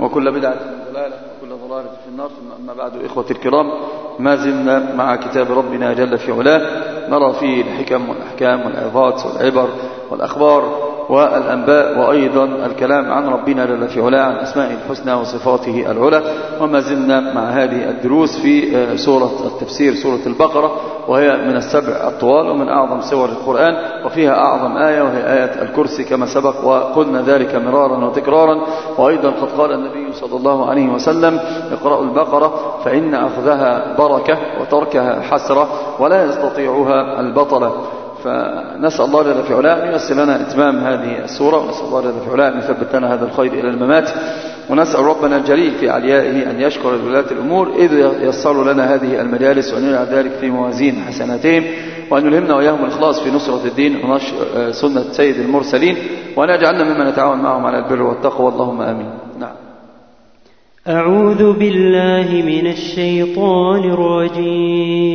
وكل بدعة ضلالة وكل ضلالة في النار. ثم أما بعد إخوة الكرام ما زلنا مع كتاب ربنا جل في علاه. نرى فيه الحكم والأحكام والعظات والعبر والأخبار والأنباء وأيضا الكلام عن ربنا جل في علاه عن أسمائه الحسنى وصفاته العلى. وما زلنا مع هذه الدروس في سورة التفسير سورة البقرة وهي من السبع الطوال ومن أعظم سور القرآن وفيها أعظم آية وهي آية الكرسي كما سبق وقلنا ذلك مرارا وتكرارا. وأيضا قد قال النبي صلى الله عليه وسلم اقرأوا البقرة فإن أخذها بركة وتركها حسرة ولا يستطيعها البطلة. فنسأل الله جل في علاه أن ييسر لنا إتمام هذه السورة ونسأل الله جل في علاه أن يثبت لنا هذا الخير إلى الممات ونسأل ربنا الجليل في عليائه أن يشكر ولاة الأمور إذ يسر لنا هذه المجالس وأن يجعل ذلك في موازين حسناتهم وأن يلهمنا وإياهم الإخلاص في نصرة الدين ونشر سنة سيد المرسلين وأن يجعلنا ممن نتعاون معهم على البر والتقوى اللهم آمين. نعم. أعوذ بالله من الشيطان الرجيم.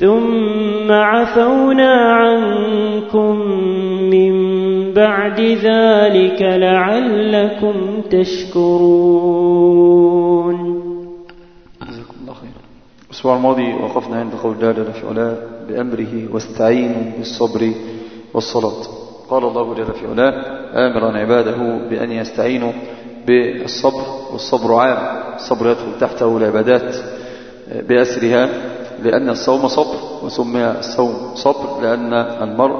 ثم عفونا عنكم من بعد ذلك لعلكم تشكرون. جزاكم الله خيرا. الأسبوع الماضي وقفنا عند قول جل في علاه بأمره واستعينوا بالصبر والصلاة. قال الله جل في علاه آمرا عباده بأن يستعينوا بالصبر والصبر عام. الصبر يدخل تحته العبادات بأسرها. لأن الصوم صبر وسمي الصوم صبر لأن المرء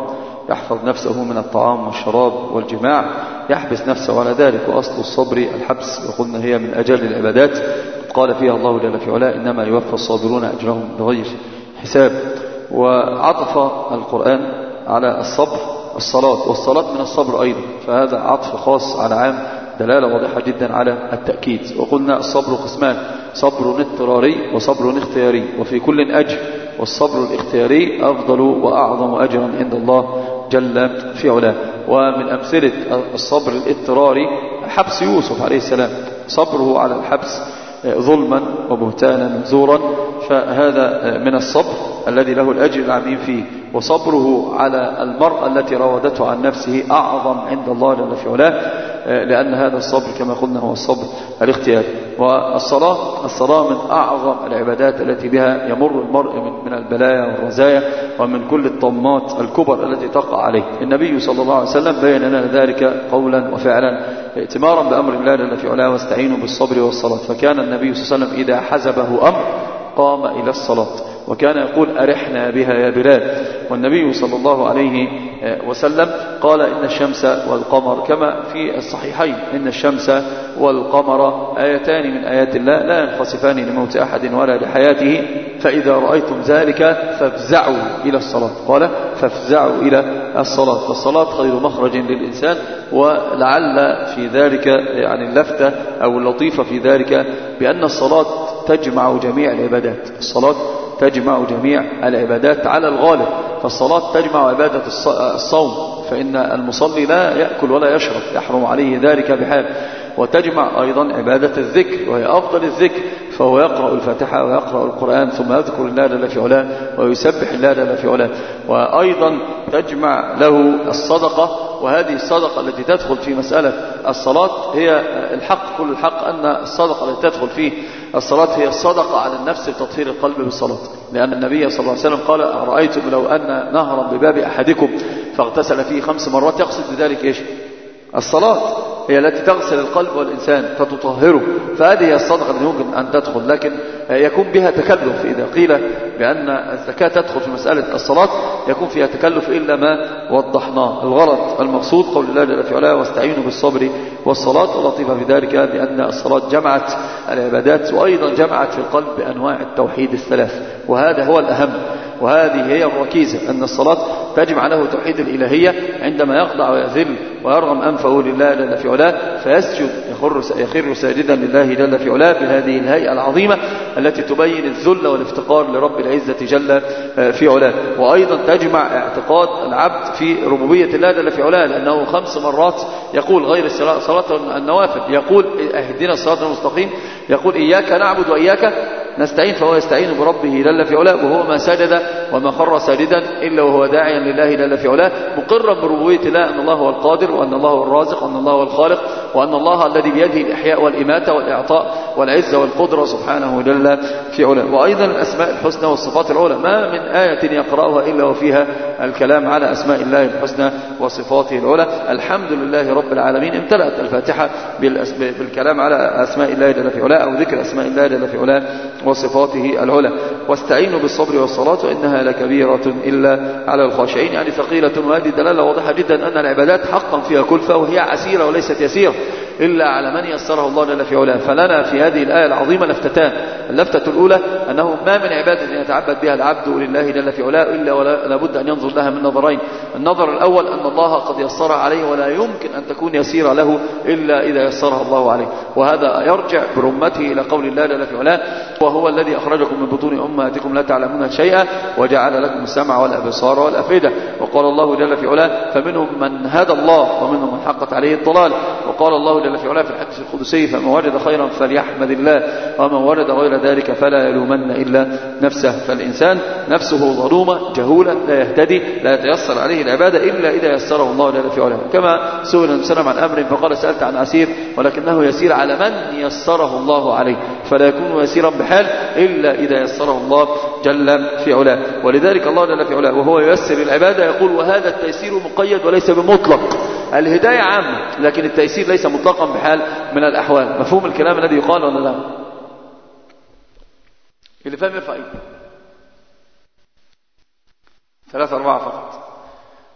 يحفظ نفسه من الطعام والشراب والجماع يحبس نفسه على ذلك وأصل الصبر الحبس وقلنا هي من أجل العبادات. قال فيها الله جل في علاه إنما يوفى الصابرون أجرهم بغير حساب. وعطف القرآن على الصبر الصلاة والصلاة من الصبر أيضا فهذا عطف خاص على عام دلالة واضحة جدا على التأكيد. وقلنا الصبر قسمان صبر اضطراري وصبر اختياري وفي كل أجر والصبر الاختياري أفضل وأعظم أجرا عند الله جل في علاه. ومن أمثلة الصبر الاضطراري حبس يوسف عليه السلام. صبره على الحبس ظلما وبهتانا زورا فهذا من الصبر الذي له الأجر العميم فيه. وصبره على المرأة التي راودته عن نفسه أعظم عند الله جل في علاه لأن هذا الصبر كما قلنا هو الصبر الاختياري والصلاة الصلاة من أعظم العبادات التي بها يمر المرء من البلايا والرزايا ومن كل الطمات الكبر التي تقع عليه. النبي صلى الله عليه وسلم بين لنا ذلك قولا وفعلا ائتمارا بأمر الله جل في علاه واستعينوا بالصبر والصلاة. فكان النبي صلى الله عليه وسلم إذا حزبه أمر قام إلى الصلاة. وكان يقول أرحنا بها يا بلال. والنبي صلى الله عليه وسلم قال إن الشمس والقمر كما في الصحيحين إن الشمس والقمر آيتان من آيات الله لا ينخسفان لموت أحد ولا لحياته فإذا رأيتم ذلك فافزعوا إلى الصلاة. قال فافزعوا إلى الصلاة. فالصلاة خير مخرج للإنسان ولعل في ذلك يعني اللفتة أو اللطيفة في ذلك بأن الصلاة تجمع جميع العبادات. الصلاة تجمع جميع العبادات على الغالب. فالصلاة تجمع عبادة الصوم. فإن المصلي لا يأكل ولا يشرب. يحرم عليه ذلك بحال. وتجمع أيضا عبادة الذكر وهي أفضل الذكر فهو يقرأ الفاتحة ويقرأ القرآن ثم يذكر الله جل في علاه ويسبح الله جل في علاه. وأيضا تجمع له الصدقة وهذه الصدقة التي تدخل في مسألة الصلاة هي الحق كل الحق أن الصدقة التي تدخل في الصلاة هي الصدقة على النفس لتطهير القلب بالصلاة. لأن النبي صلى الله عليه وسلم قال أرأيتم لو أن نهرا بباب أحدكم فاغتسل فيه خمس مرات يقصد بذلك إيش؟ الصلاة هي التي تغسل القلب والإنسان فتطهره فهذه هي الصدقة التي يمكن أن تدخل. لكن يكون بها تكلف. إذا قيل بأن الزكاة تدخل في مسألة الصلاة يكون فيها تكلف إلا ما وضحناه. الغرض المقصود قول الله جل في علاه واستعينوا بالصبر والصلاة ولطيفة في ذلك بأن الصلاة جمعت العبادات وأيضا جمعت في القلب بأنواع التوحيد الثلاث. وهذا هو الأهم. وهذه هي الركيزة أن الصلاة تجمع له توحيد الإلهية عندما يخضع ويذل ويرغم أنفه لله جل في علاه فيسجد يخر, يخر ساجدا لله جل في علاه بهذه الهيئة العظيمة التي تبين الذل والافتقار لرب العزة جل في علاه. وأيضا تجمع اعتقاد العبد في ربوبية الله جل في علاه لأنه خمس مرات يقول غير صلاة النوافل يقول اهدنا الصراط المستقيم يقول إياك نعبد وإياك نستعين فهو يستعين بربه. جل في علاه وهو ما سجد وما خر ساجدا إلا وهو داعيا لله. جل في علاه مقرا بربوبية الله أن الله هو القادر وأن الله هو الرازق وأن الله هو الخالق وأن الله الذي بيده الإحياء والإماتة والإعطاء والعزة والقدرة سبحانه. جل في علاه. وأيضا الأسماء الحسنى والصفات العلى. ما من آية يقرأها إلا وفيها الكلام على أسماء الله الحسنى وصفاته العلى. الحمد لله رب العالمين. امتلأت الفاتحة بالكلام على أسماء الله جل في علاه أو ذكر أسماء الله جل في علاه. وصفاته العلى. واستعينوا بالصبر والصلاة وإنها لكبيرة إلا على الخاشعين. يعني ثقيلة وهذه دلالة واضحة جدا أن العبادات حقا فيها كلفة وهي عسيرة وليست يسيرة. إلا على من يسره الله جل في علاه. فلنا في هذه الآية العظيمة لفتتان. اللفتة الأولى أنه ما من عبادة يتعبد بها العبد لله جل في علاه إلا ولا بد أن ينظر لها من نظرين. النظر الأول أن الله قد يسرها عليه ولا يمكن أن تكون يسيرة له إلا إذا يسرها الله عليه. وهذا يرجع برمته إلى قول الله جل في علاه وهو الذي أخرجكم من بطون أمهاتكم لا تعلمون شيئا وجعل لكم السمع والأبصار والأفئدة. وقال الله جل في علاه فمنهم من هدى الله ومنهم من حقت عليه الضلال. وقال الله جل في علاه في الحديث القدسي فمن وجد خيرا فليحمد الله ومن وجد غير ذلك فلا يلومن إلا نفسه. فالإنسان نفسه ظلومة جهولة لا يهتدي لا يتيسر عليه العبادة إلا إذا يسره الله جل في علاه. كما سئل النبي صلى الله عليه وسلم عن أمر فقال سألت عن عسير ولكنه يسير على من يسره الله عليه. فلا يكون يسيرا بحال إلا إذا يسره الله جل في علاه. ولذلك الله جل في علاه وهو ييسر العبادة يقول وهذا التيسير مقيد وليس بمطلق. الهداية عامة لكن التيسير ليس مطلقا بحال من الأحوال. مفهوم الكلام الذي يقال ولا لا؟ اللي فاهم يرفع ايده ثلاثة أربعة فقط.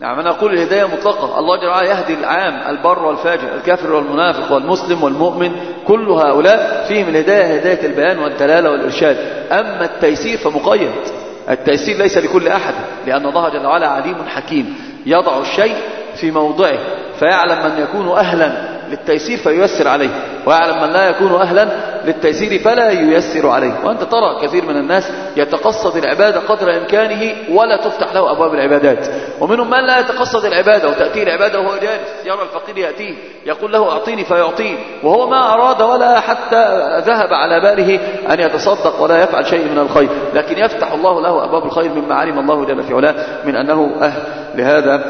نعم أنا أقول الهداية مطلقة. الله جل وعلا يهدي العام البر والفاجر الكافر والمنافق والمسلم والمؤمن كل هؤلاء فيهم الهداية هداية البيان والدلالة والإرشاد. أما التيسير فمقيد. التيسير ليس لكل أحد لأن الله جل وعلا عليم حكيم. يضع الشيء في موضعه فيعلم من يكون أهلا. للتيسير فييسر عليه. ويعلم من لا يكون أهلا للتيسير فلا ييسر عليه. وأنت ترى كثير من الناس يتقصد العبادة قدر إمكانه ولا تفتح له أبواب العبادات. ومنهم من لا يتقصد العبادة وتأتيه العبادة وهو جالس يرى الفقير يأتيه يقول له أعطيني فيعطيه وهو ما أراد ولا حتى ذهب على باله أن يتصدق ولا يفعل شيء من الخير. لكن يفتح الله له أبواب الخير مما علم الله جل في علاه من أنه أهل. لهذا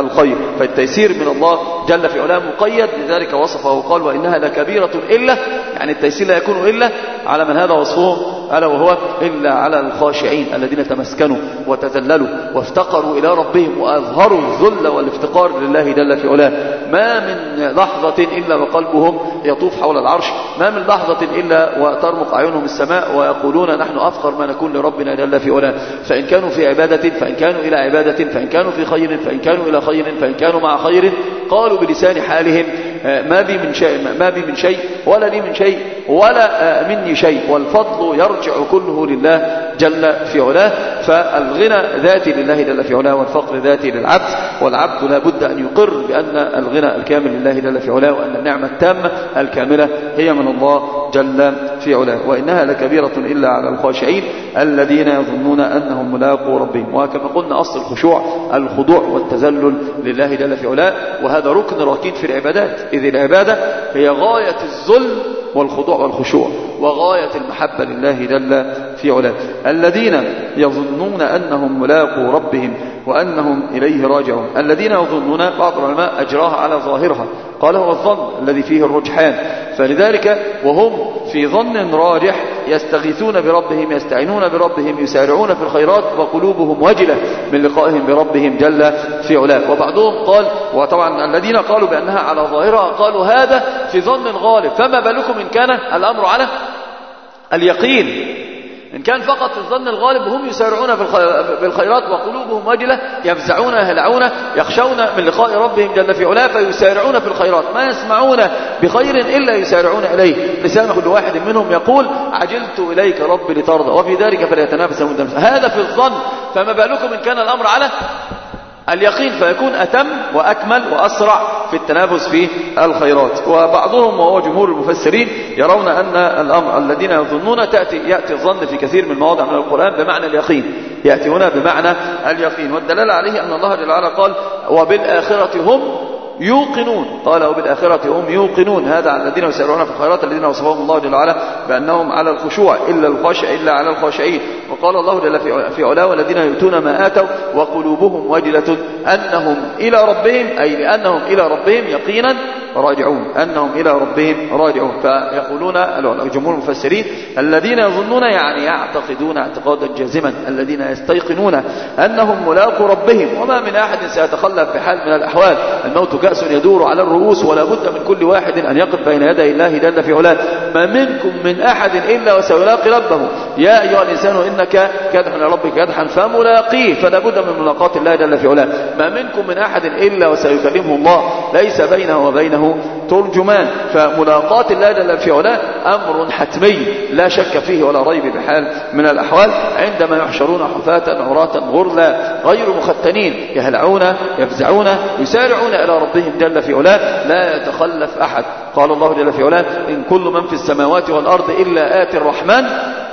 الخير. فالتيسير من الله جل في علاه مقيد لذلك وصفه وقال وإنها لكبيرة إلا يعني التيسير لا يكون إلا على من هذا وصفه ألا وهو إلا على الخاشعين الذين تمسكنوا وتذللوا وافتقروا إلى ربهم وأظهروا الذل والافتقار لله جل في علاه. ما من لحظة إلا وقلبهم يطوف حول العرش. ما من لحظة إلا وترمق أعينهم السماء ويقولون نحن أفقر ما نكون لربنا جل في علاه. فإن كانوا في عبادة فإن كانوا إلى عبادة فإن كانوا في خير فإن كانوا إلى خير فإن كانوا مع خير قالوا بلسان حالهم ما بي من شيء ما بي من شيء ولا لي من شيء ولا مني شيء. والفضل يرجع كله لله جل في علاه. فالغنى ذاتي لله جل في علاه والفقر ذاتي للعبد. والعبد لا بد أن يقر بأن الغنى الكامل لله جل في علاه وأن النعمة التامة الكاملة هي من الله جل في علاه. وإنها لكبيرة إلا على الخاشعين الذين يظنون أنهم ملاقوا ربهم. وكما قلنا أصل الخشوع الخضوع والتذلل لله جل في علاه. وهذا ركن ركين في العبادات. إذ العبادة هي غاية الذل والخضوع والخشوع وغاية المحبة لله جل في علاه. الذين يظنون أنهم ملاقوا ربهم وأنهم إليه راجعون. الذين يظنون بعض العلماء أجراها على ظاهرها. قال هو الظن الذي فيه الرجحان. فلذلك وهم في ظن راجح يستغيثون بربهم يستعينون بربهم يسارعون في الخيرات وقلوبهم وجلة من لقائهم بربهم جل في علاه. وبعضهم قال وطبعا الذين قالوا بأنها على ظاهرها قالوا هذا في ظن غالب. فما بالكم إن كان الأمر على اليقين؟ إن كان فقط في الظن الغالب هم يسارعون بالخيرات وقلوبهم وجلة يفزعون يهلعون يخشون من لقاء ربهم جل في علاه فيسارعون في الخيرات. ما يسمعون بخير إلا يسارعون إليه. لسان كل واحد منهم يقول عجلت إليك رب لترضى. وفي ذلك فليتنافس المتنافس. هذا في الظن. فما بالكم إن كان الأمر على اليقين فيكون أتم وأكمل وأسرع. في التنافس في الخيرات. وبعضهم وهو جمهور المفسرين يرون أن الأمر الذين يظنون تأتي يأتي الظن في كثير من المواضع من القرآن بمعنى اليقين. يأتي هنا بمعنى اليقين. والدلالة عليه أن الله جل وعلا قال وبالآخرة هم يوقنون. قال وبالآخرة هم يوقنون. هذا على الذين يسيرون في الخيرات الذين وصفهم الله جل وعلا بأنهم على الخشوع إلا الخاشع إلا على الخاشعين. وقال الله جل في علاه والذين يؤتون ما آتوا وقلوبهم وجلة أنهم إلى ربهم أي لأنهم إلى ربهم يقينا راجعون أنهم إلى ربهم راجعون. فيقولون جمهور المفسرين الذين يظنون يعني يعتقدون اعتقادا جازما الذين يستيقنون أنهم ملاقوا ربهم. وما من أحد سيتخلف بحال من الأحوال. الموت كأس يدور على الرؤوس ولا بد من كل واحد أن يقف بين يدي الله جل في علاه. ما منكم من أحد إلا وسيلاقي ربه. يا أيها الإنسان إنك كدح لربك كدحا فملاقيه فلا بد من ملاقاة الله جل في علاه. ما منكم من أحد إلا وسيكلمه الله. ليس بينه وبينه ترجمان. فملاقاة الله جل في علاه أمر حتمي لا شك فيه ولا ريب بحال من الأحوال. عندما يحشرون حفاة عراة غرلا غير مختنين يهلعون يفزعون يسارعون إلى ربهم جل في علاه. لا يتخلف أحد. قال الله جل في علاه إن كل من في السماوات والأرض إلا آتي الرحمن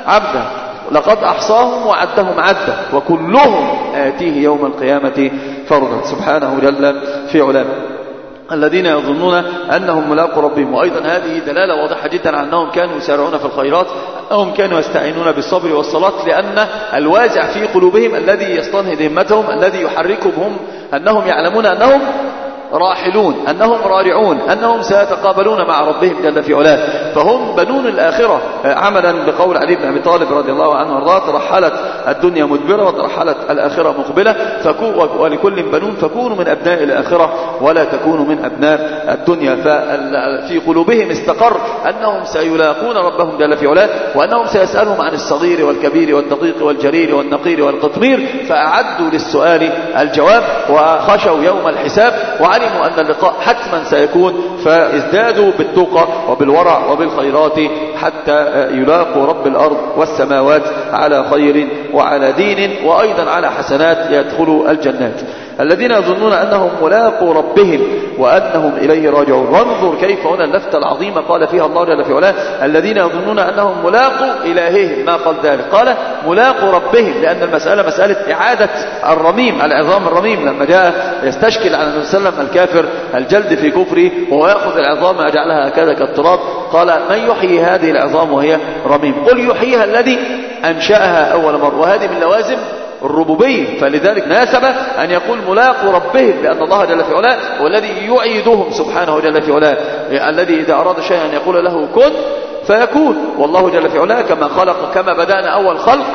عبدا لقد أحصاهم وعدهم عدا وكلهم آتيه يوم القيامة. فردا سبحانه جل في علاه. الذين يظنون أنهم ملاقوا ربهم. وأيضا هذه دلالة واضحة جدا على أنهم كانوا يسارعون في الخيرات أنهم كانوا يستعينون بالصبر والصلاة لأن الوازع في قلوبهم الذي يستنهض همتهم الذي يحركهم أنهم يعلمون أنهم راحلون أنهم رارعون أنهم سيتقابلون مع ربهم جل في علاه. فهم بنون الآخرة. عملا بقول علي بن أبي طالب رضي الله عنه وأرضاه ترحلت الدنيا مدبرة وترحلت الآخرة مقبلة. ولكل بنون فكونوا من أبناء الآخرة ولا تكونوا من أبناء الدنيا. ففي قلوبهم استقر أنهم سيلاقون ربهم جل في علاه وأنهم سيسألهم عن الصغير والكبير والدقيق والجليل والنقير والقطمير. فأعدوا للسؤال الجواب وخشوا يوم الحساب وعلموا أن اللقاء حتما سيكون فازدادوا بالتقى وبالورع وبالخيرات حتى يلاقوا رب الأرض والسماوات على خير وعلى دين وأيضا على حسنات يدخلوا الجنات. الذين يظنون أنهم ملاقوا ربهم وأنهم إليه راجعون. وانظر كيف هنا اللفتة العظيمة قال فيها الله جل في علاه الذين يظنون أنهم ملاقوا إلههم. ما قال ذلك؟ قال ملاقوا ربهم لأن المسألة مسألة إعادة الرميم العظام الرميم لما جاء يستشكل على النبي صلى الله عليه وسلم الكافر الجلد في كفره وهو يأخذ العظام ويجعلها هكذا كالتراب. قال من يحيي هذه العظام وهي رميم؟ قل يحييها الذي أنشأها أول مرة. وهذه من لوازم الربوبية. فلذلك ناسب أن يقول ملاقوا ربهم لأن الله جل في علاه هو الذي يعيدهم. سبحانه جل في علاه. الذي إذا أراد شيئا أن يقول له كن فيكون. والله جل في علاه كما خلق كما بدأنا أول خلق.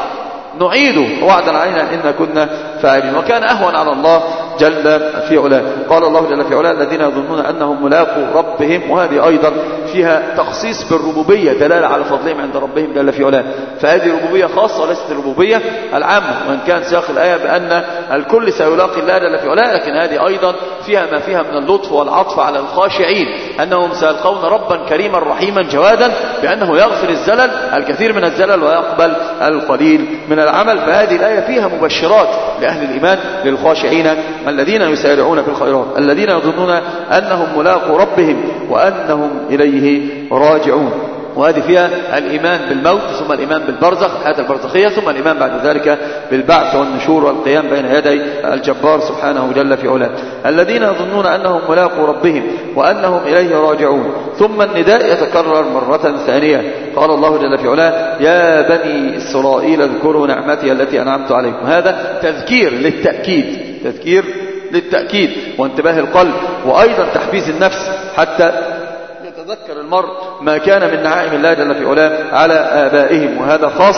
نعيده وعدا علينا إن كنا فاعلين. وكان أهون على الله جل في علاه. قال الله جل في علاه الذين يظنون أنهم ملاقوا ربهم وهذه أيضا فيها تخصيص بالربوبية دلالة على فضلهم عند ربهم جل في علاه. فهذه ربوبية خاصة وليست الربوبية العامة وإن كان سياق الآية بأن الكل سيلاقي الله جل في علاه لكن هذه أيضا فيها ما فيها من اللطف والعطف على الخاشعين أنهم سيلقون ربا كريما رحيما جوادا بأنه يغفر الزلل الكثير من الزلل ويقبل القليل من العمل فهذه الآية فيها مبشرات لأهل الإيمان للخاشعين الذين يسارعون في الخيرات الذين يظنون أنهم ملاقوا ربهم وأنهم إليه راجعون. وهذه فيها الإيمان بالموت ثم الإيمان بالبرزخ الحياة البرزخية ثم الإيمان بعد ذلك بالبعث والنشور والقيام بين يدي الجبار سبحانه جل في علاه. الذين يظنون أنهم ملاقوا ربهم وأنهم إليه راجعون. ثم النداء يتكرر مرة ثانية. قال الله جل في علاه يا بني إسرائيل اذكروا نعمتي التي أنعمت عليكم. هذا تذكير للتأكيد تذكير للتأكيد وانتباه القلب وأيضا تحفيز النفس حتى يتذكر المرء ما كان من نعائم الله جل في علاه على آبائهم وهذا خاص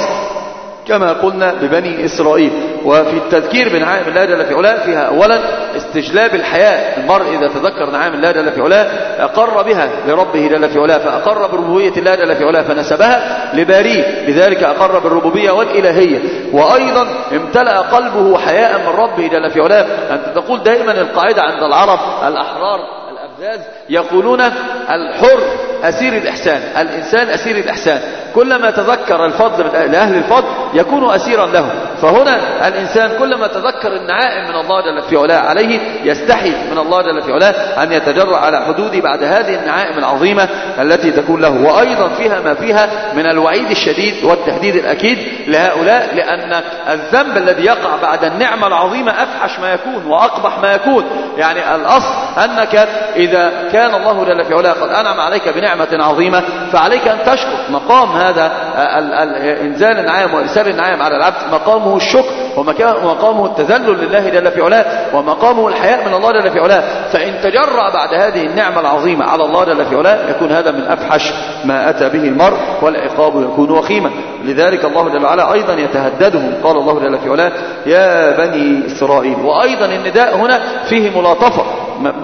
كما قلنا ببني إسرائيل. وفي التذكير بنعائم الله جل في علاه فيها أولا استجلاب الحياة. المرء إذا تذكر نعائم الله جل في علاه أقر بها لربه جل في علاه فأقر بربوبية الله جل في علاه فنسبها لباريه. لذلك أقر بالربوبية والإلهية. وأيضا امتلأ قلبه حياء من ربه جل في علاه. أنت تقول دائما القاعدة عند العرب الأحرار يقولون الحر أسير الإحسان الإنسان أسير الإحسان. كلما تذكر الفضل لأهل الفضل يكون أسيرا له فهنا الإنسان كلما تذكر النعائم من الله جل في علاه عليه يستحي من الله جل في علاه أن يتجرع على حدود بعد هذه النعائم العظيمة التي تكون له. وأيضا فيها ما فيها من الوعيد الشديد والتهديد الأكيد لهؤلاء لأن الذنب الذي يقع بعد النعمة العظيمة أفحش ما يكون وأقبح ما يكون. يعني الأصل أنك إذا كان الله جل في علاه قد أنعم عليك بنعمة عظيمة فعليك أن تشكر. مقام هذا إنزال النعام وإرسال النعام على العبد مقامه الشكر ومقامه التذلل لله جل في علاه ومقامه الحياء من الله جل في علاه. فإن تجرأ بعد هذه النعمة العظيمة على الله جل في علاه يكون هذا من أفحش ما أتى به المرء والعقاب يكون وخيما. لذلك الله جل وعلا أيضا يتهددهم قال الله جل في علاه يا بني إسرائيل. وأيضا النداء هنا فيه ملاطفة.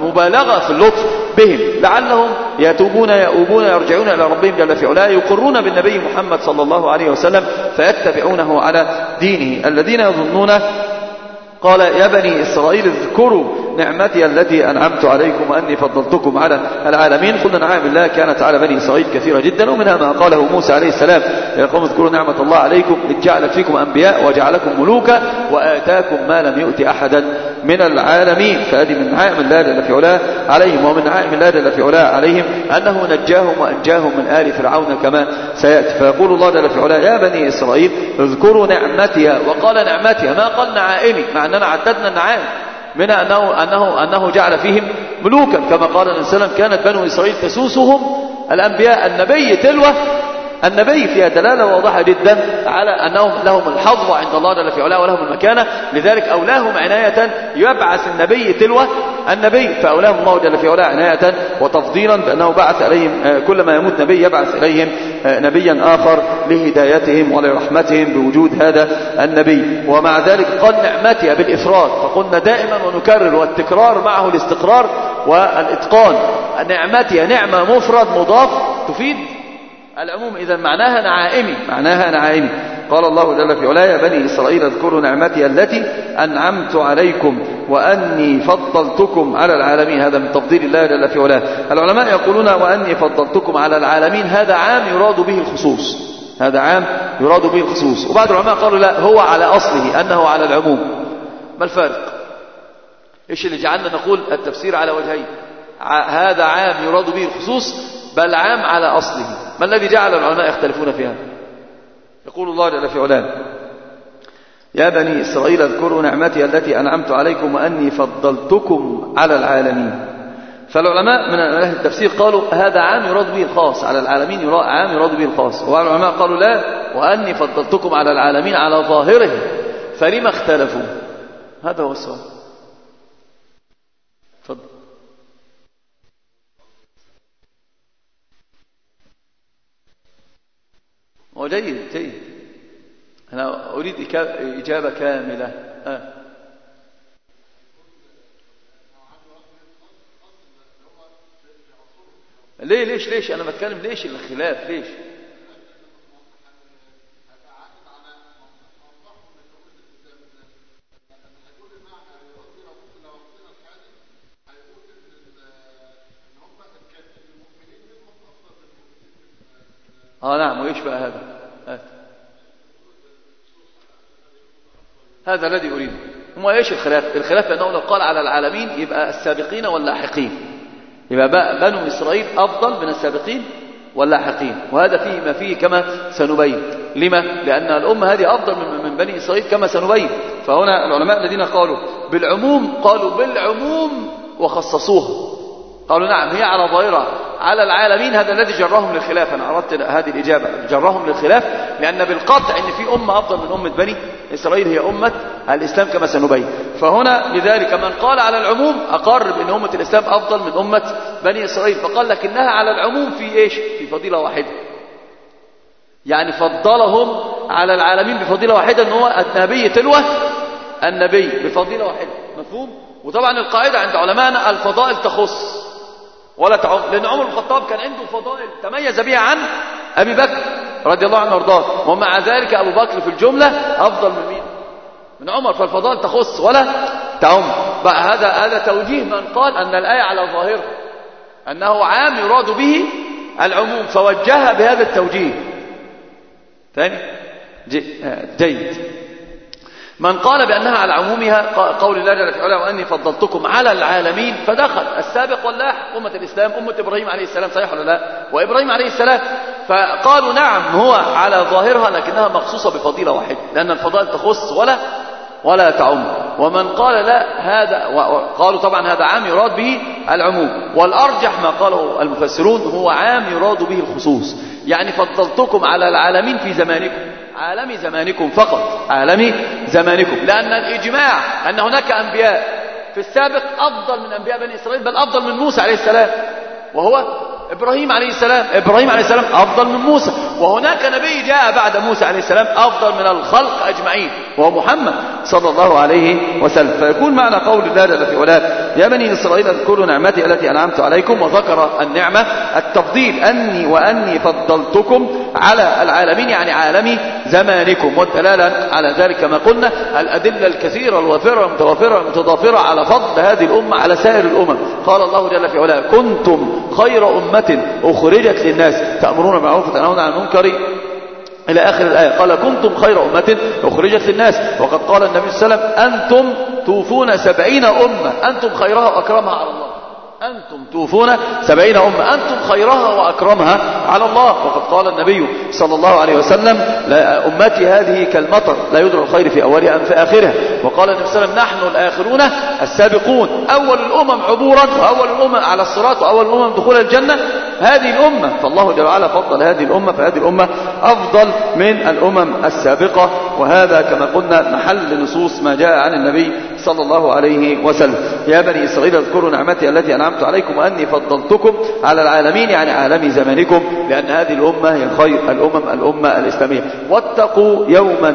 مبالغة في اللطف بهم. لعلهم يتوبون يؤوبون يرجعون إلى ربهم جل في علاه. يقرون بالنبي محمد صلى الله عليه وسلم فيتبعونه على دينه. الذين يظنون قال يا بني إسرائيل اذكروا نعمتي التي أنعمت عليكم وأني فضلتكم على العالمين. قلنا نعم الله كانت على بني إسرائيل كثيرة جدا. ومنها ما قاله موسى عليه السلام يا قوم اذكروا نعمة الله عليكم إذ جعل فيكم أنبياء وجعلكم ملوكا وآتاكم ما لم يؤت أحدا. من العالمين. فهذه من نعائم الله جل في علاه عليهم ومن نعائم الله جل في علاه عليهم أنه نجاهم وأنجاهم من آل فرعون كما سيأتي. فيقول الله جل في علاه يا بني إسرائيل اذكروا نعمتي وقال نعمتي. ما قال نعائمي؟ مع أننا عددنا النعائم منها أنه, أنه, أنه جعل فيهم ملوكا. كما قال النبي صلى الله عليه وسلم كانت بنو إسرائيل تسوسهم الأنبياء النبي تلوه النبي فيها دلالة واضحة جدا على أنهم لهم الحظوة عند الله جل في علاه ولهم المكانة. لذلك أولاهم عناية يبعث النبي تلوة. النبي فأولاهم الله جل في علاه عناية وتفضيلا بأنه بعث إليهم كل ما يموت نبي يبعث إليهم نبيا آخر لهدايتهم ولرحمتهم بوجود هذا النبي. ومع ذلك قال نعمتي بالإفراد فقلنا دائما ونكرر والتكرار معه الاستقرار والإتقان. نعمتي نعمة مفرد مضاف تفيد العموم إذا معناها نعائمي معناها نعائمي. قال الله جل في علاه يا بني إسرائيل اذكروا نعمتي التي أنعمت عليكم وأني فضلتكم على العالمين. هذا من تفضيل الله جل في علاه. العلماء يقولون وأني فضلتكم على العالمين. هذا عام يراد به الخصوص. هذا عام يراد به الخصوص. وبعض العلماء قالوا لا هو على أصله أنه على العموم. ما الفارق إيش اللي جعلنا نقول التفسير على وجهين؟ هذا عام يراد به الخصوص بل عام على أصله. ما الذي جعل العلماء يختلفون في هذا؟ يقول الله جل في علاه يا بني إسرائيل اذكروا نعمتي التي أنعمت عليكم وأني فضلتكم على العالمين. فالعلماء من أهل التفسير قالوا هذا عام يراد به الخاص على العالمين عام يراد به الخاص. والعلماء قالوا لا وأني فضلتكم على العالمين على ظاهره فلما اختلفوا؟ هذا هو السؤال. جيد جيد. أنا أريد إجابة كاملة. آه. ليه ليش ليش؟ أنا بتكلم ليش الخلاف؟ ليش؟ آه نعم وايش بقى هذا. هات. هذا الذي أريده. هو إيش الخلاف؟ الخلاف بانه لو قال على العالمين يبقى السابقين واللاحقين. يبقى بقى بنو إسرائيل أفضل من السابقين واللاحقين. وهذا فيه ما فيه كما سنبين. لما؟ لأن الأمة هذه أفضل من بني إسرائيل كما سنبين. فهنا العلماء الذين قالوا بالعموم قالوا بالعموم وخصصوها. قالوا نعم هي على ظاهرها. على العالمين هذا الذي جرهم للخلاف. أنا أردت هذه الإجابة. جرهم للخلاف لأن بالقطع أن في أمة أفضل من أمة بني إسرائيل هي أمة الإسلام كما سنبين. فهنا لذلك من قال على العموم أقر بأن أمة الإسلام أفضل من أمة بني إسرائيل. فقال لكنها على العموم في إيش؟ في فضيلة واحدة. يعني فضلهم على العالمين بفضيلة واحدة أن هو النبي تلوه النبي بفضيلة واحدة. مفهوم؟ وطبعا القاعدة عند علمائنا الفضائل تخص. ولا تعم لأن عمر بن الخطاب كان عنده فضائل تميز بها عن أبي بكر رضي الله عنه وأرضاه. ومع ذلك أبو بكر في الجملة أفضل من مين؟ من عمر. فالفضائل تخص ولا تعم. بقى هذا هذا توجيه من قال أن الآية على ظاهرها أنه عام يراد به العموم فوجهها بهذا التوجيه. ثاني جيد. من قال بأنها على عمومها قول الله جل وعلا وأني فضلتكم على العالمين فدخل. السابق واللاحق أمة الإسلام أمة إبراهيم عليه السلام صحيح ولا لا؟ وإبراهيم عليه السلام. فقالوا نعم هو على ظاهرها لكنها مخصوصة بفضيلة واحدة لأن الفضائل تخص ولا ولا تعم. ومن قال لا هذا قالوا طبعا هذا عام يراد به العموم. والأرجح ما قاله المفسرون هو عام يراد به الخصوص. يعني فضلتكم على العالمين في زمانكم. عالم زمانكم فقط عالم زمانكم. لأن الإجماع أن هناك أنبياء في السابق أفضل من أنبياء بني إسرائيل بل أفضل من موسى عليه السلام وهو إبراهيم عليه السلام إبراهيم عليه السلام أفضل من موسى. وهناك نبي جاء بعد موسى عليه السلام أفضل من الخلق أجمعين وهو محمد صلى الله عليه وسلم. فيكون معنى قول الله جل في علاه يا بني إسرائيل اذكروا نعمتي التي أنعمت عليكم وذكر النعمة التفضيل أني وأني فضلتكم على العالمين يعني عالم زمانكم. والدلالة على ذلك كما قلنا الأدلة الكثيرة الوافرة المتوافرة المتضافرة على فضل هذه الأمة على سائر الأمم. قال الله جل في علاه كنتم خير أمة أخرجت للناس تأمرون بالمعروف وتنهون عن المنكر. إلى آخر الآية قال كنتم خير أمة أخرجت للناس. وقد قال النبي صلى الله عليه وسلم أنتم توفون سبعين أمة أنتم خيرها وأكرمها على الله. أنتم توفون سبعين أمة. أنتم خيرها وأكرمها على الله. وقد قال النبي صلى الله عليه وسلم أمتي هذه كالمطر لا يدرى الخير في أولها أم في آخرها. وقال النبي صلى الله عليه وسلم نحن الآخرون السابقون. أول الأمم عبورا وأول الأمم على الصراط وأول الأمم دخول الجنة. هذه الأمة. فالله جل وعلا فضل هذه الأمة فهذه الأمة أفضل من الأمم السابقة. وهذا كما قلنا محل نصوص ما جاء عن النبي صلى الله عليه وسلم. يا بني إسرائيل اذكروا نعمتي التي أنعمت عليكم وأني فضلتكم على العالمين يعني عالم زمانكم لأن هذه الأمة هي خير الأمم الأمة الإسلامية. واتقوا يوما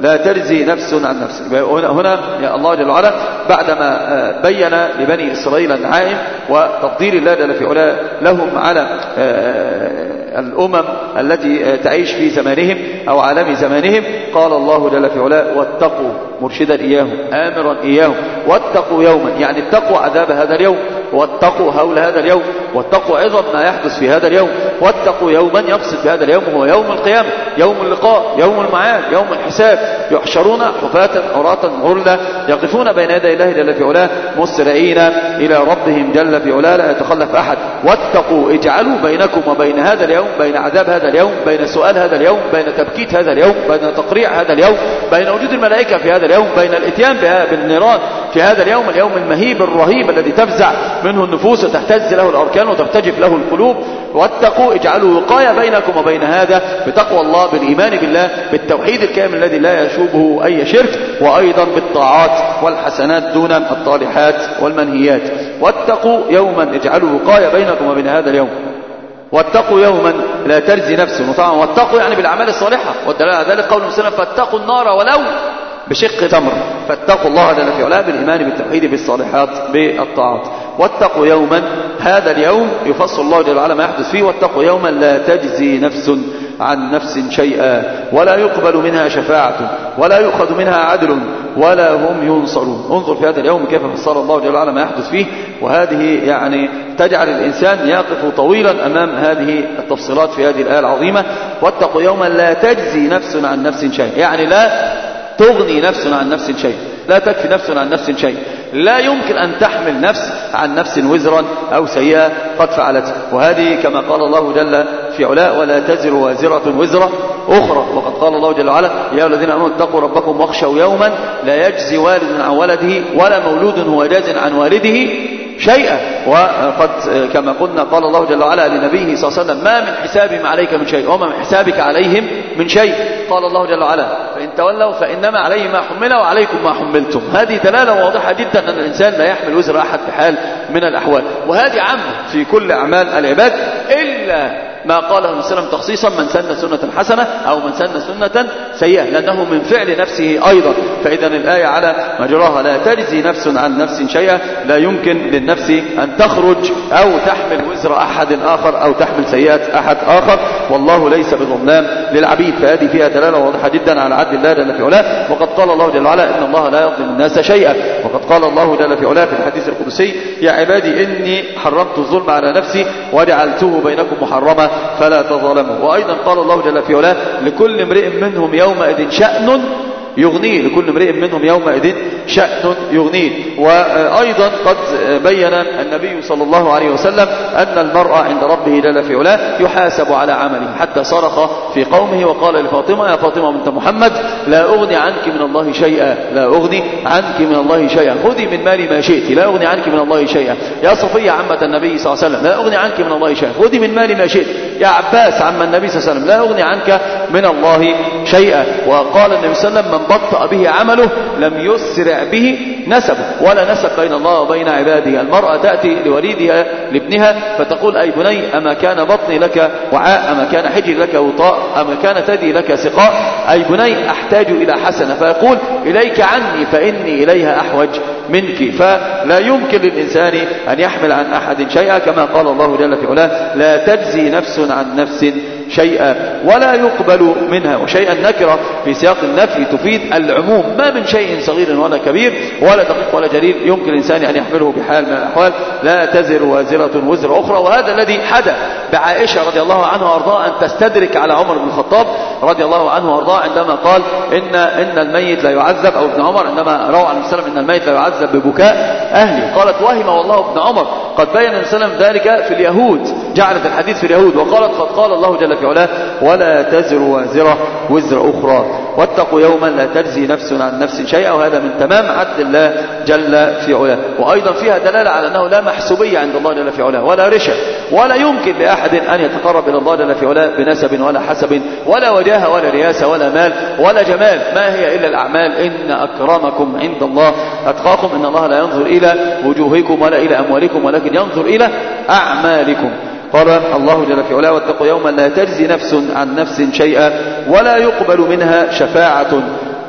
لا تجزي نفس عن نفس. هنا يا الله جل وعلا بعدما بين لبني إسرائيل النعائم وتفضيل الله جل في علاه لهم على الأمم التي تعيش في زمانهم أو عالم زمانهم. قال الله جل في علاه واتقوا مرشدا إياهم آمرا إياهم واتقوا يوما. يعني اتقوا عذاب هذا اليوم. واتقوا هول هذا اليوم واتقوا عظم ما يحدث في هذا اليوم واتقوا يوما يقصد في هذا اليوم هو يوم القيامة يوم اللقاء يوم المعاد يوم الحساب يحشرون حفاة عراة غرلا يقفون بين يدي الله جل في علاه مسرعين إلى ربهم جل في علاه لا يتخلف أحد واتقوا اجعلوا بينكم وبين هذا اليوم بين عذاب هذا اليوم بين سؤال هذا اليوم بين تبكيت هذا اليوم بين تقريع هذا اليوم بين وجود الملائكة في هذا اليوم بين الاتيان بالنيران في هذا اليوم اليوم المهيب الرهيب الذي تفزع منه النفوس وتهتز له الأركان وترتجف له القلوب. واتقوا اجعلوا وقاية بينكم وبين هذا بتقوى الله بالإيمان بالله بالتوحيد الكامل الذي لا يشوبه أي شرك وأيضا بالطاعات والحسنات دون الطالحات والمنهيات. واتقوا يوما اجعلوا وقاية بينكم وبين هذا اليوم. واتقوا يوما لا تجزي نفس واتقوا يعني بالأعمال الصالحة. والدليل على ذلك قول المسلم فاتقوا النار ولو بشق تمر. فاتقوا الله جل في علاه بالإيمان بالتوحيد بالصالحات بالطاعات. واتقوا يوما هذا اليوم يفصل الله جل وعلا ما يحدث فيه. واتقوا يوما لا تجزي نفس عن نفس شيئا. ولا يقبل منها شفاعة ولا يؤخذ منها عدل ولا هم ينصرون. انظر في هذا اليوم كيف فصل الله جل وعلا ما يحدث فيه. وهذه يعني تجعل الإنسان يقف طويلا أمام هذه التفصيلات في هذه الآية العظيمة. واتقوا يوما لا تجزي نفس عن نفس شيئا. يعني لا تغني نفس عن نفس شيء. لا تكفي نفس عن نفس شيء. لا يمكن أن تحمل نفس عن نفس وزرا أو سيئة قد فعلته وهذه كما قال الله جل في علاء ولا تزر وازرة وزرة أخرى. وقد قال الله جل وعلا يا الذين أمنوا اتقوا ربكم واخشوا يوما لا يجزي والد عن ولده ولا مولود هو جاز عن والده شيئا. وقد كما قلنا قال الله جل وعلا لنبيه صلى الله عليه وسلم ما من حسابهم عليك من شيء وما من حسابك عليهم من شيء. قال الله جل وعلا فإن تولوا فإنما عليه ما حمل وعليكم ما حملتم. هذه دلالة واضحة جدا أن الإنسان لا يحمل وزر أحد في حال من الأحوال. وهذه عامة في كل أعمال العباد إلا ما قاله النبي صلى الله عليه وسلم تخصيصا من سن سنة حسنة أو من سن سنة سيئة لأنه من فعل نفسه أيضا. فإذا الآية على مجراها لا تجزي نفس عن نفس شيئا لا يمكن للنفس أن تخرج أو تحمل وزر أحد آخر أو تحمل سيئات أحد آخر. والله ليس بظلام للعبيد. فهذه فيها دلالة واضحة جدا على عدل الله جل في علاه. وقد قال الله جل وعلا إن الله لا يظلم الناس شيئا. وقد قال الله جل في علاه في الحديث القدسي يا عبادي إني حرمت الظلم على نفسي وجعلته بينكم محرما. فلا تظلموا. وأيضا قال الله جل في علاه لكل امرئ منهم يومئذ شأن يغنيه لكل امرئ منهم يومئذ شأن يغنيه وأيضا قد بين النبي صلى الله عليه وسلم أن المرء عند ربه جل في علاه يحاسب على عمله حتى صرخ في قومه وقال لفاطمة يا فاطمة بنت محمد لا أغني عنك من الله شيئا لا أغني عنك من الله شيئا خذي من مالي ما شئت لا أغني عنك من الله شيئا. يا صفية عمة النبي صلى الله عليه وسلم لا أغني عنك من الله شيئا خذي من مالي ما شئت. يا عباس عم النبي صلى الله عليه وسلم لا أغني عنك من الله شيئا. وقال النبي صلى الله عليه وسلم من بطأ به عمله لم يسرع به نسبه. ولا نسب بين الله وبين عباده. المرأة تأتي لوليدها لابنها فتقول أي بني أما كان بطني لك وعاء أما كان حجري لك وطاء أما كان تدي لك سقاء أي بني أحتاج إلى حسنة. فيقول إليك عني فإني إليها أحوج منك. فلا يمكن للإنسان أن يحمل عن أحد شيئا كما قال الله جل في علاه لا تجزي نفس عن نفس. شيئا ولا يقبل منها وشيئا نكرة في سياق النفي تفيد العموم. ما من شيء صغير ولا كبير ولا دقيق ولا جليل يمكن الإنسان أن يحمله بحال من الأحوال. لا تزر وازرة وزر أخرى. وهذا الذي حدث بعائشة رضي الله عنها وأرضاها أن تستدرك على عمر بن الخطاب رضي الله عنه وأرضاه عندما قال إن, إن الميت لا يعذب. أو ابن عمر عندما روى عن السلام إن الميت لا يعذب ببكاء أهله. قالت وهم والله ابن عمر. قد بين السلام ذلك في اليهود جعلت الحديث في اليهود. وقالت قد قال الله في علاه ولا تزر وازرة وزر أخرى. واتقوا يوما لا تجزي نفس عن نفس شيئا وهذا من تمام عدل الله جل في علاه. وأيضا فيها دلالة على أنه لا محسوبية عند الله جل في علاه ولا رشا ولا يمكن لأحد أن يتقرب إلى الله جل في علاه بنسب ولا حسب ولا وجاهة ولا رياسة ولا مال ولا جمال. ما هي إلا الأعمال؟ إن أكرمكم عند الله. أتقاكم إن الله لا ينظر إلى وجوهكم ولا إلى أموالكم ولكن ينظر إلى أعمالكم. قال الله جل في علاه واتقوا يوما لا تجزي نفس عن نفس شيئا ولا يقبل منها شفاعة.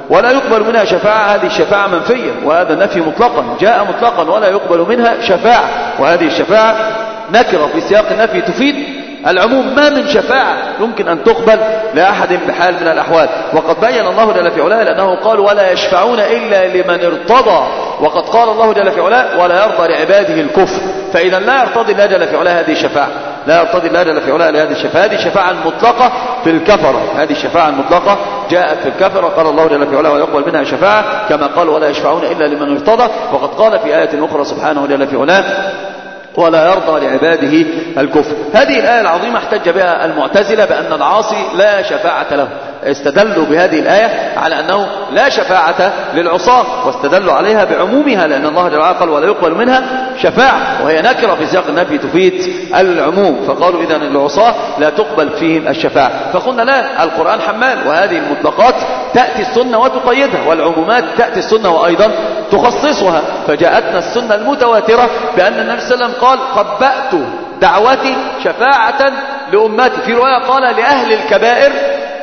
ولا يقبل منها شفاعة هذه الشفاعة منفية وهذا نفي مطلقا جاء مطلقا ولا يقبل منها شفاعة. وهذه الشفاعة نكرة في سياق النفي تفيد العموم ما من شفاعة يمكن أن تقبل لأحد بحال من الأحوال. وقد بين الله جل في علاه لأنه قال ولا يشفعون إلا لمن ارتضى. وقد قال الله جل في علاه ولا يرضى لعباده الكفر. فإذا لا يرتضي الله جل في علاه هذه الشفاعة. لا يرتضي الله جل في علاه لهذه الشفاعة. هذه الشفاعة المطلقة في الكفرة. هذه الشفاعة المطلقة جاءت في الكفرة. قال الله جل في علاه ويقبل منها شفاعة. كما قال ولا يشفعون إلا لمن ارتضى. وقد قال في آية أخرى سبحانه جل في علاه ولا يرضى لعباده الكفر. هذه الآية العظيمة احتج بها المعتزلة بأن العاصي لا شفاعة له. استدلوا بهذه الآية على أنه لا شفاعة للعصاة واستدلوا عليها بعمومها لأن الله جل وعلا قال ولا يقبل منها شفاعة وهي نكرة في سياق النبي تفيد العموم. فقالوا إذا العصاة لا تقبل فيهم الشفاعة. فقلنا لا القرآن حمال وهذه المطلقات تأتي السنة وتقيدها والعمومات تأتي السنة وأيضا تخصصها. فجاءتنا السنة المتواترة بأن النبي صلى الله عليه وسلم قال قبأت دعوتي شفاعة لأمتي. في رواية قال لأهل الكبائر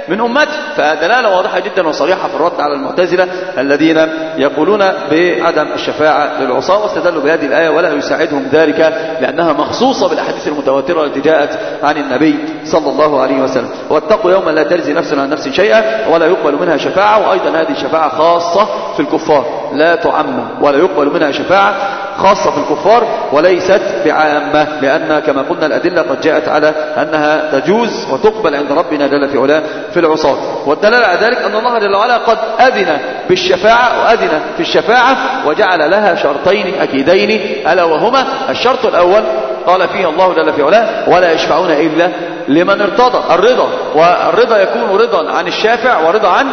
من أمتي. فدلالة واضحة جدا وصريحة في الرد على المعتزلة الذين يقولون بعدم الشفاعة للعصاة واستدلوا بهذه الآية ولا يساعدهم ذلك لأنها مخصوصة بالأحاديث المتواترة التي جاءت عن النبي. صلى الله عليه وسلم. واتقوا يوما لا تجزي نفس عن نفس شيئا ولا يقبل منها شفاعة وأيضا هذه الشفاعة خاصة في الكفار. لا تعمم ولا يقبل منها شفاعة خاصة في الكفار وليست بعامة لأن كما قلنا الأدلة قد جاءت على أنها تجوز وتقبل عند ربنا جل في علاه في العصاة. والدلالة على ذلك أن الله جل وعلا قد أذن بالشفاعة وأذن في الشفاعة وجعل لها شرطين أكيدين ألا وهما الشرط الأول قال فيه الله جل في علاه ولا يشفعون إلا لمن ارتضى الرضا. والرضا يكون رضا عن الشافع ورضا عن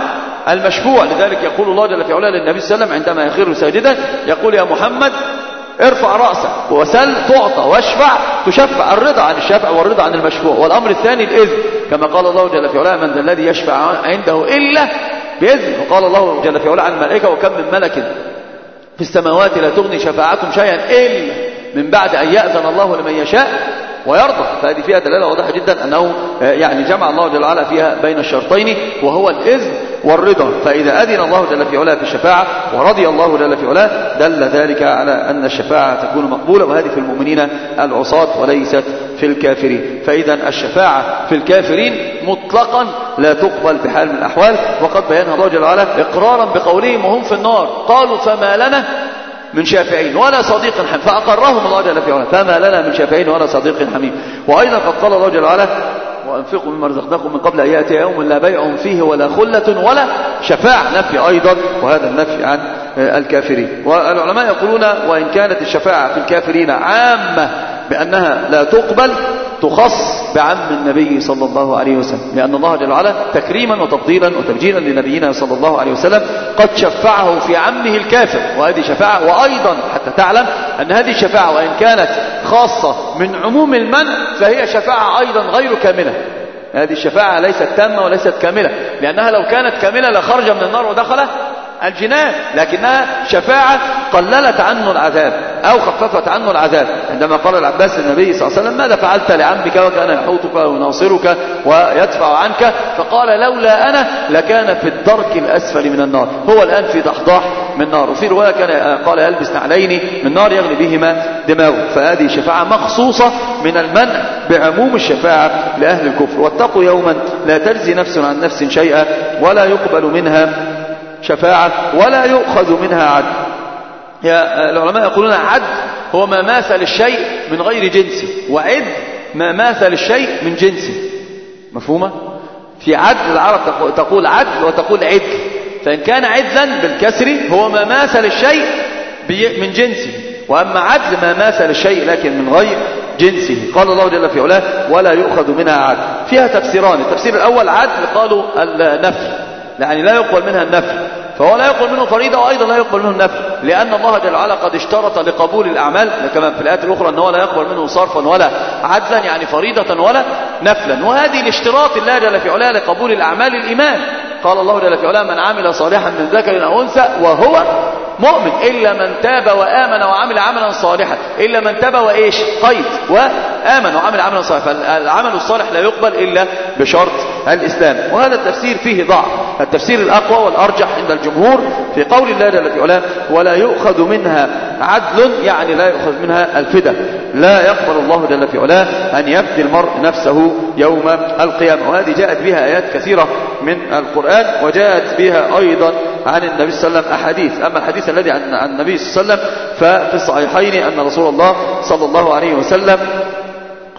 المشفوع. لذلك يقول الله جل في علاه للنبي صلى الله عليه وسلم عندما يخر ساجدا يقول يا محمد ارفع رأسك وسل تعطى واشفع تشفع الرضا عن الشافع والرضا عن المشفوع. والأمر الثاني الإذن. كما قال الله جل في علاه من ذا الذي يشفع عنده إلا بإذن وقال الله جل في علاه عن الملائكة وكم من ملك في السماوات لا تغني شفاعتهم شيئا إلا من بعد أن يأذن الله لمن يشاء ويرضى فهذه فيها دلالة واضحة جدا أنه يعني جمع الله جل وعلا فيها بين الشرطين وهو الإذن والرضا. فإذا أذن الله جل في علاه في الشفاعة ورضي الله جل في علاه دل ذلك على أن الشفاعة تكون مقبولة وهذه في المؤمنين العصاة وليست في الكافرين. فإذا الشفاعة في الكافرين مطلقا لا تقبل بحال من الأحوال وقد بينها الله جل وعلا إقرارا بقولهم وهم في النار. قالوا فما لنا؟ من شافعين ولا صديق حميم فأقرهم الله جل في علاه فما لنا من شافعين ولا صديق حميم وأيضا قد قال الله جل وعلا وأنفقوا مما رزقناكم من قبل أن يأتي يوم لا بيع فيه ولا خلة ولا شفاعة. نفي أيضا وهذا النفي عن الكافرين. والعلماء يقولون وإن كانت الشفاعة في الكافرين عامة بأنها لا تقبل تخص بعم النبي صلى الله عليه وسلم. لأن الله جل وعلا تكريما وتفضيلا وتبجيلا لنبينا صلى الله عليه وسلم. قد شفعه في عمه الكافر. وهذه شفاعة وأيضا حتى تعلم أن هذه الشفاعة وإن كانت خاصة من عموم المنع فهي شفاعة أيضا غير كاملة. هذه الشفاعة ليست تامة وليست كاملة. لأنها لو كانت كاملة لخرج من النار ودخل الجنان لكنها شفاعة قللت عنه العذاب أو خففت عنه العذاب. عندما قال العباس للنبي صلى الله عليه وسلم ماذا فعلت لعمك وكان يحوطك ويناصرك ويدفع عنك؟ فقال لولا أنا لكان في الدرك الأسفل من النار. هو الآن في ضحضاح من نار. وفي رواية كان قال يلبس نعلين من نار يغلي بهما دماغه فهذه شفاعة مخصوصة من المنع بعموم الشفاعة لأهل الكفر. واتقوا يوما لا تجزي نفس عن نفس شيئا ولا يقبل منها شفاعة ولا يؤخذ منها عدل. يا العلماء يقولون عد هو ما ماثل الشيء من غير جنسه وعد ما ماثل الشيء من جنسه مفهومة؟ في عدل العرب تقول عدل وتقول عدل. فإن كان عدلا بالكسر هو ما ماثل الشيء من جنسه وأما عدل ما ماثل الشيء لكن من غير جنسه قال الله جل في علاه ولا يؤخذ منها عدل. فيها تفسيران. التفسير الأول عدل قالوا النفل يعني لا يقبل منها النفل فهو لا يقبل منه فريضة وأيضا لا يقبل منه النفل لأن الله جل وعلا قد اشترط لقبول الأعمال. كما في الآيات الأخرى أنه لا يقبل منه صرفا ولا عدلا يعني فريضة ولا نفلا. وهذه الاشتراط الله جل في علاه لقبول الأعمال الإيمان. قال الله جل في علاه من عمل صالحا من ذكر أو أنثى وهو مؤمن إلا من تاب وآمن وعمل عملا صالحا. إلا من تاب وإيش؟ قيد وآمن وعمل عملا صالحا. فالعمل الصالح لا يقبل إلا بشرط الإسلام. وهذا التفسير فيه ضعف. التفسير الأقوى والأرجح عند الجمهور في قول الله جل في علاه ولا يؤخذ منها عدل يعني لا يؤخذ منها الفدى لا يقبل الله جل في علاه أن يفدي المرء نفسه يوم القيامة. وهذه جاءت بها آيات كثيرة من القرآن وجاءت بها أيضا عن النبي صلى الله عليه وسلم أحاديث. أما الحديث الذي عن النبي صلى الله عليه وسلم ففي الصحيحين أن رسول الله صلى الله عليه وسلم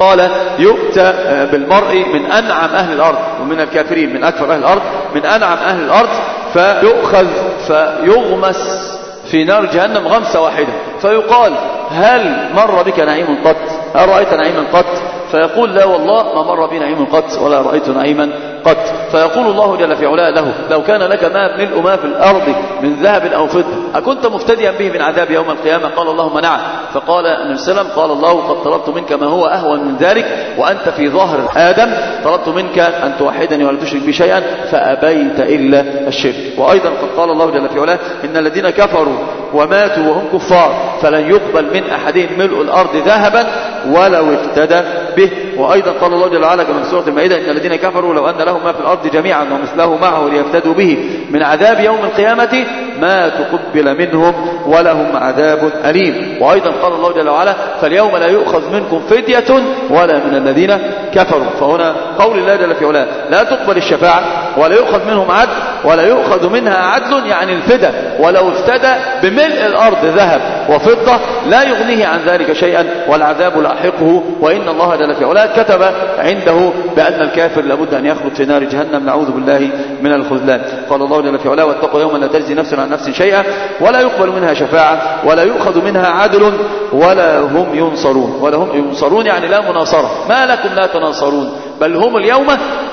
قال يؤتى بالمرء من أنعم أهل الأرض ومن الكافرين من أكثر أهل الأرض من أنعم أهل الأرض فيؤخذ فيغمس في نار جهنم غمسة واحدة. فيقال هل مر بك نعيم قط؟ هل رأيت نعيما قط؟ فيقول لا والله ما مر بي نعيم قط ولا رأيت نعيما قط. فيقول الله جل في علاه له لو كان لك ما ملء ما في الأرض من ذهب أو فضة أكنت مفتديا به من عذاب يوم القيامة؟ قال اللهم نعم فقال النبي صلى الله عليه وسلم قال الله قد طلبت منك ما هو أهون من ذلك وأنت في ظهر آدم طلبت منك أن توحدني ولا تشرك بي شيئا فأبيت إلا الشرك. وأيضا قد قال الله جل في علاه إن الذين كفروا وماتوا وهم كفار فلن يقبل من أحدهم ملء الأرض ذهبا ولو افتدى به. وأيضا قال الله جل وعلا في سورة المائدة إن الذين كفروا لو أن لهم ما في الأرض جميعا ومثله معه ليفتدوا به من عذاب يوم القيامة ما تقبل منهم ولهم عذاب أليم. وأيضا قال الله جل وعلا فاليوم لا يؤخذ منكم فدية ولا من الذين كفروا. فهنا قول الله جل في علاه لا تقبل الشفاعة ولا يؤخذ منهم عدل ولا يؤخذ منها عدل يعني الفدى ولو افتدى بملء الأرض ذهب وفضة لا يغنيه عن ذلك شيئا والعذاب لاحقه وإن الله جل في علاه كتب عنده بأن الكافر لابد أن يخلد في نار جهنم. نعوذ بالله من الخذلان. قال الله جل في علاه واتقوا يوما لا تجزي نفس عن نفس شيئا ولا يقبل منها شفاعة ولا يؤخذ منها عدل ولا هم ينصرون. ولا هم ينصرون يعني لا مناصرة. ما لكم لا تناصرون. بل هم اليوم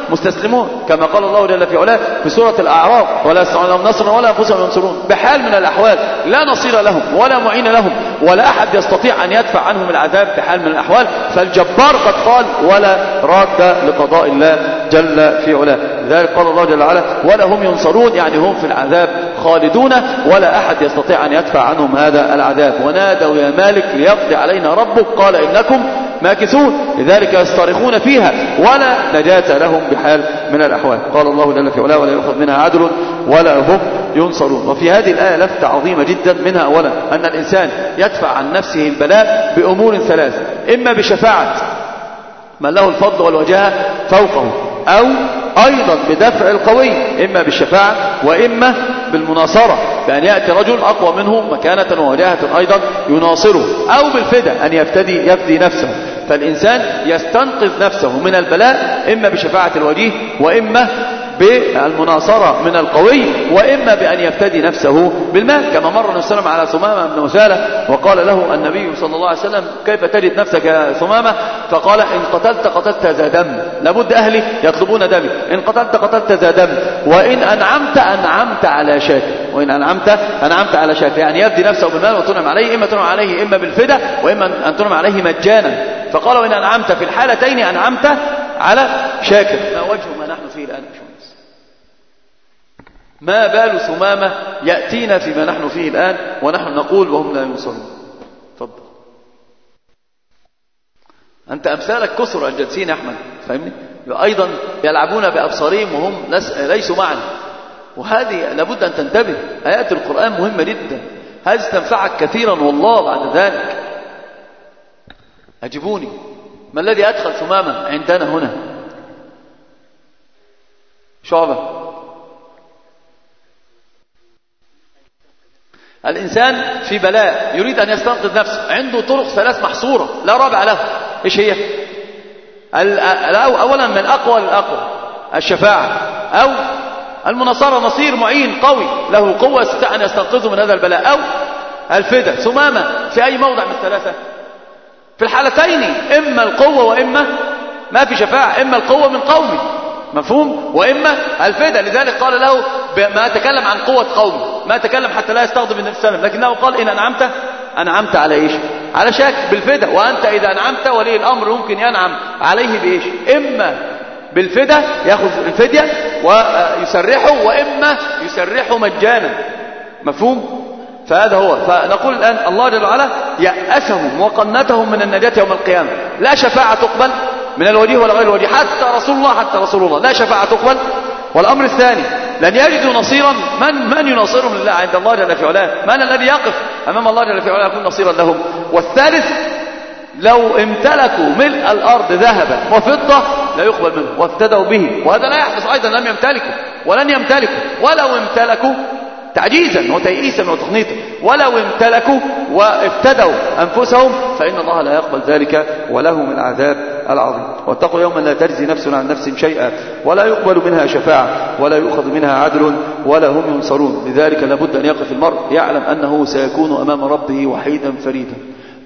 مستسلمون. كما قال الله جل في علاه في سورة الأعراف ولا يستطيعون لهم نصرا ولا أنفسهم ينصرون بحال من الأحوال لا نصير لهم ولا معين لهم ولا أحد يستطيع أن يدفع عنهم العذاب بحال من الأحوال. فالجبار قد قال ولا راد لقضاء الله جل في علاه. لذلك قال الله جل وعلا ولا هم ينصرون يعني هم في العذاب خالدون. ولا أحد يستطيع أن يدفع عنهم هذا العذاب. ونادوا يا مالك ليقضي علينا ربك. قال إنكم ماكثون. لذلك يصطرخون فيها. ولا نجاة لهم بحال من الأحوال. قال الله جل في علاه ولا يؤخذ منها عدل ولا هم ينصرون. وفي هذه الآية لفتة عظيمة جدا منها أولا أن الإنسان يدفع عن نفسه البلاء بأمور ثلاثة إما بشفاعة من له الفضل والوجاهة فوقه أو أيضا بدفع القوي إما بالشفاعة وإما بالمناصرة بأن يأتي رجل أقوى منه مكانة ووجاهة أيضا يناصره أو بالفدى أن يفتدي يفدي نفسه. فالإنسان يستنقذ نفسه من البلاء إما بشفاعة الوجيه وإما بالمناصرة من القوي وإما بأن يفتدي نفسه بالمال كما مر النبي صلى الله عليه وسلم على ثمامة بن وسالة وقال له النبي صلى الله عليه وسلم كيف تجد نفسك يا ثمامة؟ فقال إن قتلت قتلت ذا دم لابد أهلي يطلبون دمي إن قتلت قتلت ذا دم وإن أنعمت أنعمت على شاكر وإن أنعمت أنعمت على شاكر يعني يفدي نفسه بالمال وتنعم عليه إما تنعم عليه إما بالفدى وإما أن تنعم عليه مجانا. فقال وإن أنعمت في الحالتين أنعمت على شاكر ما وجه ما نحن فيه الآن ما بال ثمامة يأتينا فيما نحن فيه الآن ونحن نقول وهم لا ينصرون تفضل. أنت أمثالك كثر الجالسين يا أحمد فاهمني؟ أيضا يلعبون بأبصارهم وهم ليسوا معنا. وهذه لابد أن تنتبه آيات القرآن مهمة جدا. هذه تنفعك كثيرا والله بعد ذلك. أجبوني ما الذي أدخل ثمامة عندنا هنا؟ شعبة. الإنسان في بلاء يريد أن يستنقذ نفسه عنده طرق ثلاث محصورة لا رابع له. إيش هي؟ أولا من أقوى للأقوى الشفاعة أو المناصرة نصير معين قوي له قوة يستطيع أن يستنقذه من هذا البلاء أو الفدى ثمامة في أي موضع من الثلاثة؟ في الحالتين إما القوة وإما ما في شفاعة إما القوة من قومي مفهوم؟ وإما الفدى لذلك قال له ما تكلم عن قوة قومي ما تكلم حتى لا يستغضب النبي صلى الله عليه وسلم لكنه قال إن أنعمت أنعمت على إيش؟ على شك بالفدى وأنت إذا أنعمت ولي الأمر ممكن ينعم عليه بإيش؟ إما بالفدى يأخذ الفدية ويسرحه وإما يسرحه مجانا. مفهوم؟ فهذا هو. فنقول الآن الله جل وعلا يأسهم وقنتهم من النجاة يوم القيامة. لا شفاعة تقبل من الوجيه ولا غير الوجيه. حتى رسول الله حتى رسول الله. لا شفاعة تقبل. والأمر الثاني لن يجدوا نصيرا. من من يناصرهم لله؟ عند الله جل في علاه. من الذي يقف أمام الله جل في علاه يكون نصيرا لهم؟ والثالث لو امتلكوا ملء الأرض ذهبا وفضة لا يقبل منه. وافتدوا به. وهذا لا يحدث أيضا. لم يمتلكوا. ولن يمتلكوا. ولو امتلكوا تعجيزا وتيئيسا وتخنيطا. ولو امتلكوا وافتدوا أنفسهم فإن الله لا يقبل ذلك ولهم العذاب العظيم. واتقوا يوما لا تجزي نفس عن نفس شيئا ولا يقبل منها شفاعة ولا يؤخذ منها عدل ولا هم ينصرون. لذلك لابد أن يقف المرء يعلم أنه سيكون أمام ربه وحيدا فريدا.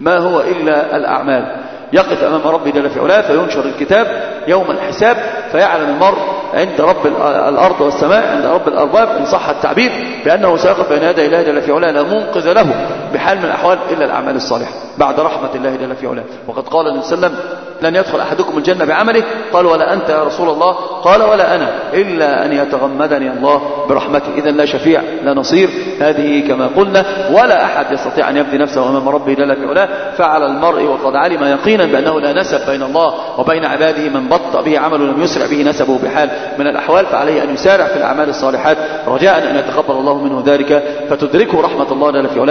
ما هو إلا الأعمال. يقف أمام ربه جل في علاه فينشر الكتاب يوم الحساب فيعلم المرء عند رب الأرض والسماء عند رب الأرباب إن صح التعبير بأنه سيقف بين يدي الله جل في علاه لا منقذ له بحال من الأحوال إلا الأعمال الصالحة. بعد رحمة الله جل في علاه. وقد قال النبي صلى الله عليه وسلم لن يدخل أحدكم الجنة بعمله؟ قال ولا أنت يا رسول الله. قال ولا أنا إلا أن يتغمدني الله برحمته. إذا لا شفيع لا نصير. هذه كما قلنا ولا أحد يستطيع أن يبدي نفسه أمام ربه جل في علاه. فعلى المرء وقد علم يقينا بأنه لا نسب بين الله وبين عباده. من بطأ به عمله لم يسرع به نسبه بحال من الأحوال فعليه أن يسارع في الأعمال الصالحات. رجاء أن يتقبل الله منه ذلك فتدركه رحمة الله جل في علاه.